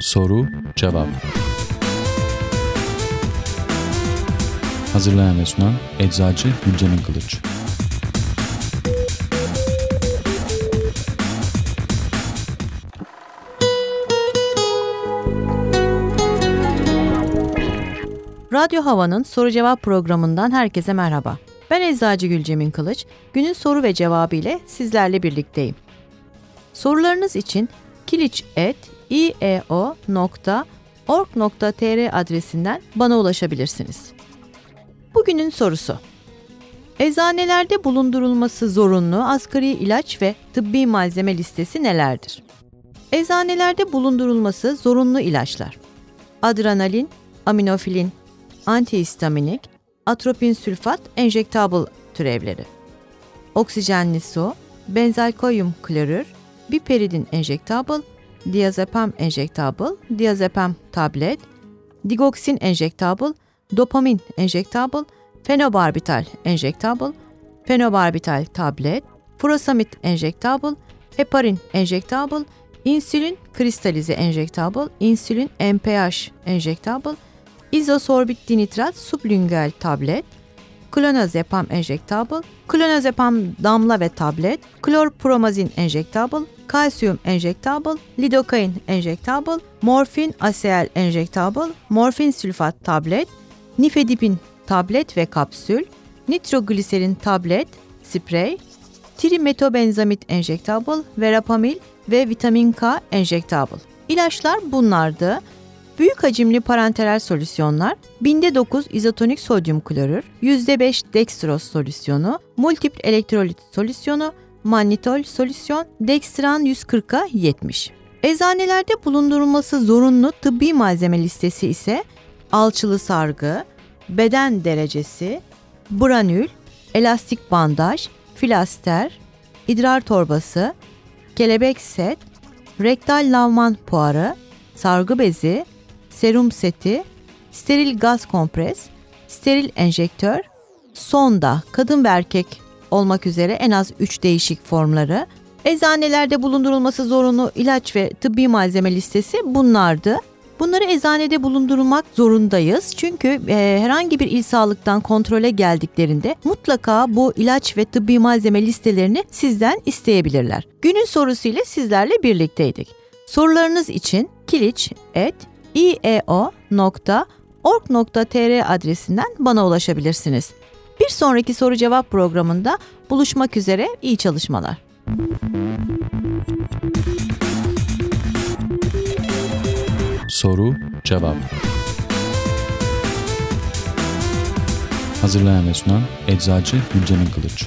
Soru Cevap Hazırlayan ve sunan Eczacı Gülcemin Kılıç Radyo Hava'nın soru cevap programından herkese merhaba. Ben Eczacı Gülcemin Kılıç, günün soru ve cevabı ile sizlerle birlikteyim. Sorularınız için kiliç.ieo.org.tr adresinden bana ulaşabilirsiniz. Bugünün sorusu. Eczanelerde bulundurulması zorunlu asgari ilaç ve tıbbi malzeme listesi nelerdir? Eczanelerde bulundurulması zorunlu ilaçlar. Adrenalin, aminofilin, antihistaminik, atropin sülfat enjektable türevleri. Oksijenli su, benzalkoyum klorür, biperidin enjektable, diazepam enjektable, diazepam tablet, digoksin enjektable, dopamin enjektable, fenobarbital enjektable, fenobarbital tablet, furosamid enjektable, heparin enjektable, insülin kristalize enjektable, insülin MPH enjektable, izosorbit dinitrat sublingual tablet, klonazepam enjektable, klonazepam damla ve tablet, klorpromazin enjektable, kalsiyum enjektable, lidokain enjektable, morfin aseal enjektable, morfin sülfat tablet, nifedipin tablet ve kapsül, nitrogliserin tablet, sprey, trimetobenzamit enjektable, verapamil ve vitamin K enjektable. İlaçlar bunlardı. Büyük hacimli parenteral solüsyonlar, binde 9 izotonik sodyum klorür, %5 dextroz solüsyonu, multiple elektrolit solüsyonu, mannitol solüsyon, dextran 140'a 70. Eczanelerde bulundurulması zorunlu tıbbi malzeme listesi ise alçılı sargı, beden derecesi, branül, elastik bandaj, filaster, idrar torbası, kelebek set, rektal lavman puarı, sargı bezi, serum seti, steril gaz kompres, steril enjektör, sonda kadın ve erkek olmak üzere en az 3 değişik formları, eczanelerde bulundurulması zorunlu ilaç ve tıbbi malzeme listesi bunlardı. Bunları eczanede bulundurmak zorundayız. Çünkü e, herhangi bir il sağlıktan kontrole geldiklerinde mutlaka bu ilaç ve tıbbi malzeme listelerini sizden isteyebilirler. Günün sorusuyla sizlerle birlikteydik. Sorularınız için kiliç.ieo.org.tr adresinden bana ulaşabilirsiniz. Bir sonraki soru cevap programında buluşmak üzere iyi çalışmalar. Soru Cevap Hazırlayan ve sunan Eczacı Gülcemin Kılıç